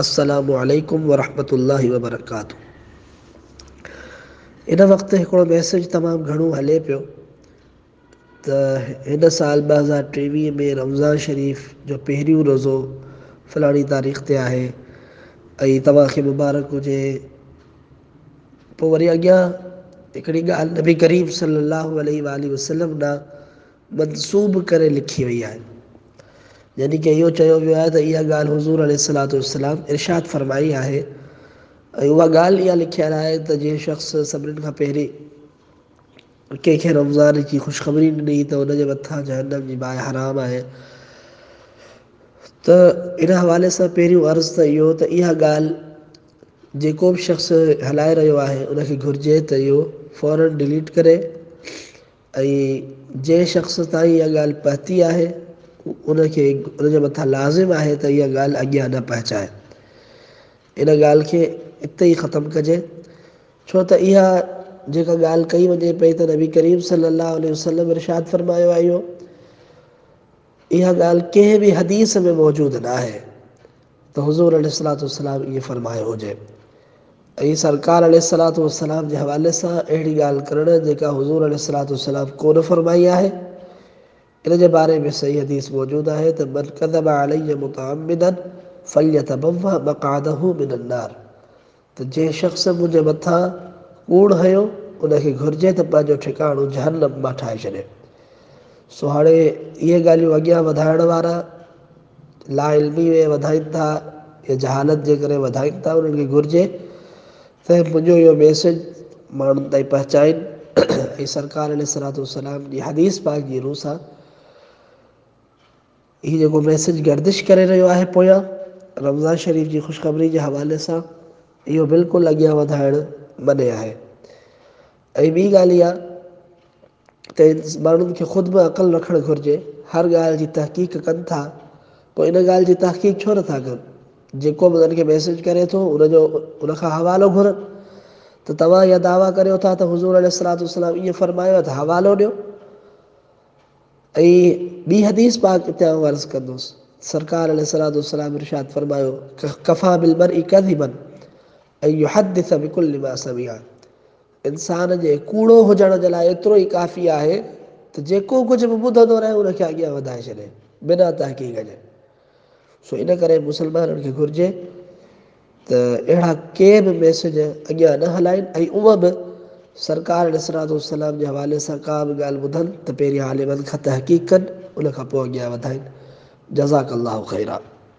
السلام अलसलामक वरहमतु अल वबरकातू इन वक़्तु हिकिड़ो मैसेज तमामु घणो हले पियो त हिन साल ॿ हज़ार टेवीह में रमज़ान शरीफ़ जो पहिरियों रोज़ो फलाणी तारीख़ ते आहे ऐं तव्हांखे मुबारक हुजे पोइ वरी अॻियां हिकिड़ी ॻाल्हि नबी करीम सलाहु मनसूब करे लिखी वई आहे یعنی کہ یہ تو یہ گال حضور علیہ الصلاۃ و الامام ارشاد فرمائی ہے اور وہ گال یہ لکھا جی شخص سب کا پہ کھی رمضان کی خوشخبری نہیں دیں تو ان کے مت باہ حرام ہے تو ان حوالے سے پہروں ارض تو یہ ہو شخص ہلائے رو ہے ان کی گُرجے تک فورن ڈلیٹ کرے اور جی شخص تعلی پتی ہے ان کے ان کے مت لازم ہے تو یہ گال اگیا نہ پہنچائے ان گال کے ات ہی ختم کریں چوتھ جا گی وجے پہ نبی کریم صلی اللہ علیہ وسلم رشاد فرمایا آئی ہو حدیث میں موجود نہ ہے تو حضور علیہ سلاط و سلام یہ فرمایا ہوجائے سرکار علیہ صلاط و اسلام کے حوالے سے اڑی گال کر حضور علیہ سلاط و سلام کو فرمائی ہے इन जे बारे में सही हदीस मौजूदु आहे त जंहिं शख़्स मुंहिंजे मथां कूड़ हयो उन खे घुरिजे त पंहिंजो ठिकाणो जहन मां ठाहे छॾे सो हाणे इहे ॻाल्हियूं अॻियां वधाइण वारा ला इल्मी में वधाइनि था या जहालत जे करे वधाइनि था उन्हनि खे घुरिजे त मुंहिंजो इहो मैसेज माण्हुनि ताईं पहुचाइनि ऐं सरकार सरात जी हदीस पाक जी रूह सां हीअ जेको मैसेज गर्दिश करे रहियो आहे पोयां रमज़ान शरीफ़ जी ख़ुशख़बरी जे हवाले सां इहो बिल्कुलु अॻियां वधाइणु मने आहे ऐं ॿी ॻाल्हि इहा त माण्हुनि खे ख़ुदि में अक़लु रखणु घुरिजे हर ॻाल्हि जी तहक़ीक़ कनि था पोइ इन ॻाल्हि जी तहक़ीक़ छो नथा कनि जेको बि उन्हनि खे मैसेज करे थो उनजो उनखां हवालो घुरनि त तव्हां इहा दावा कयो था त हज़ूर अल सलातलाम ईअं फ़रमायो आहे त हवालो ॾियो ऐं ॿी हदीस पाक पाकियां वर्ज़ु कंदुसि सरकार अल सलाम फरमायो कफ़ा बिल मर ई ऐं इहो हद बिल्कुलु आहे इंसान जे कूड़ो हुजण जे लाइ एतिरो ई काफ़ी आहे त जेको कुझु बि ॿुधंदो रहे हुनखे अॻियां वधाए छॾे बिना तहक़ीक़ जे सो इन करे मुस्लमाननि खे घुरिजे त अहिड़ा के बि मैसेज अॻियां न हलाइनि ऐं उहा बि सरकार ॾिसणा थो सलाम जे हवाले सां का बि ॻाल्हि ॿुधनि त पहिरीं आलिमत खां त हक़ीक़त उन खां पोइ अॻियां वधाइनि जज़ाक अलाह ख़ैरा